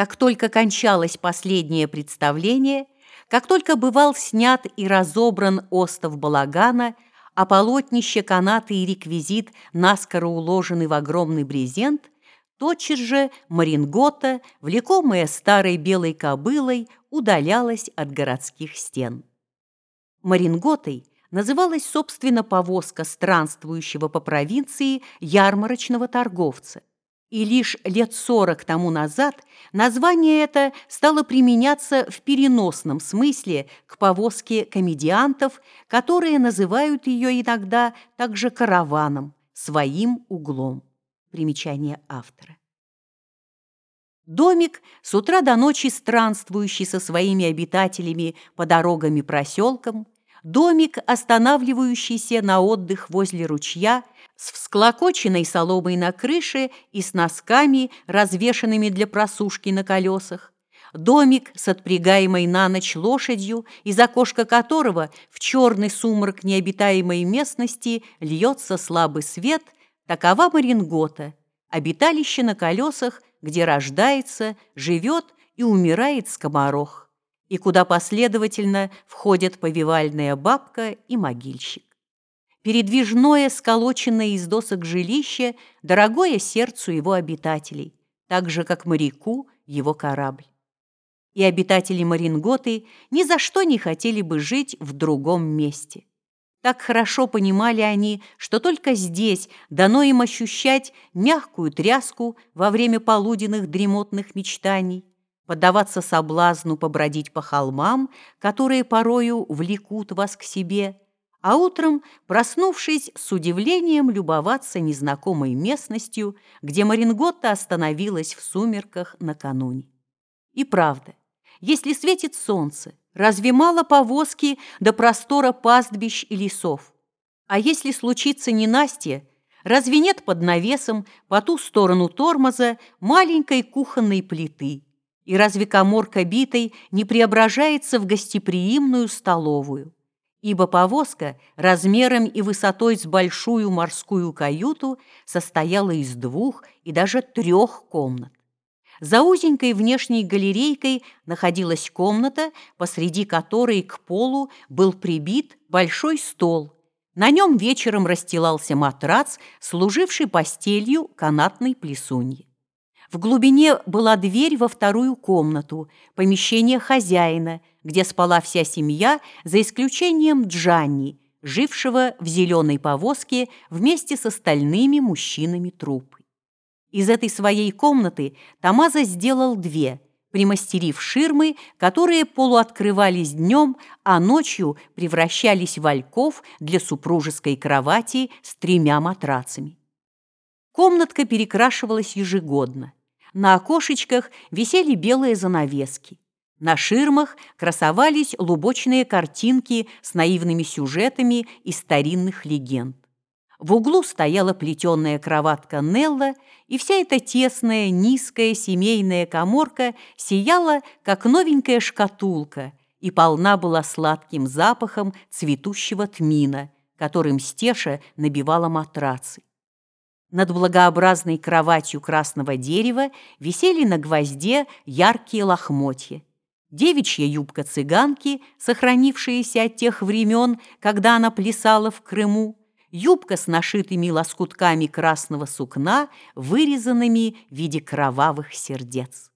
Как только кончалось последнее представление, как только бывал снят и разобран остов балагана, а полотнище, канаты и реквизит наскоро уложены в огромный брезент, тотчас же Марингота, влекомая старой белой кобылой, удалялась от городских стен. Маринготой называлась, собственно, повозка странствующего по провинции ярмарочного торговца. И лишь лет сорок тому назад название это стало применяться в переносном смысле к повозке комедиантов, которые называют ее иногда также караваном, своим углом. Примечание автора. Домик, с утра до ночи странствующий со своими обитателями по дорогам и проселкам, домик, останавливающийся на отдых возле ручья, с всклокоченной соломой на крыше и с носками, развешанными для просушки на колесах, домик с отпрягаемой на ночь лошадью, из окошка которого в черный сумрак необитаемой местности льется слабый свет, такова Марингота, обиталище на колесах, где рождается, живет и умирает скоморох и куда последовательно входят повивальная бабка и могильщик. Передвижное, сколоченное из досок жилище, дорогое сердцу его обитателей, так же, как моряку его корабль. И обитатели Маринготы ни за что не хотели бы жить в другом месте. Так хорошо понимали они, что только здесь дано им ощущать мягкую тряску во время полуденных дремотных мечтаний, поддаваться соблазну побродить по холмам, которые порою влекут вас к себе, а утром, проснувшись, с удивлением любоваться незнакомой местностью, где Маринготта остановилась в сумерках накануне. И правда, если светит солнце, разве мало повозки до простора пастбищ и лесов? А если случится ненастье, разве нет под навесом по ту сторону тормоза маленькой кухонной плиты – и разве коморка битой не преображается в гостеприимную столовую? Ибо повозка размером и высотой с большую морскую каюту состояла из двух и даже трех комнат. За узенькой внешней галерейкой находилась комната, посреди которой к полу был прибит большой стол. На нем вечером расстилался матрац, служивший постелью канатной плесуньи. В глубине была дверь во вторую комнату, помещение хозяина, где спала вся семья, за исключением Джанни, жившего в зеленой повозке вместе с остальными мужчинами труппы. Из этой своей комнаты Тамаза сделал две, примастерив ширмы, которые полуоткрывались днем, а ночью превращались в ольков для супружеской кровати с тремя матрацами. Комнатка перекрашивалась ежегодно. На окошечках висели белые занавески. На ширмах красовались лубочные картинки с наивными сюжетами из старинных легенд. В углу стояла плетеная кроватка Нелла, и вся эта тесная, низкая семейная коморка сияла, как новенькая шкатулка, и полна была сладким запахом цветущего тмина, которым Стеша набивала матрацы. Над благообразной кроватью красного дерева висели на гвозде яркие лохмотья. Девичья юбка цыганки, сохранившаяся от тех времен, когда она плясала в Крыму, юбка с нашитыми лоскутками красного сукна, вырезанными в виде кровавых сердец.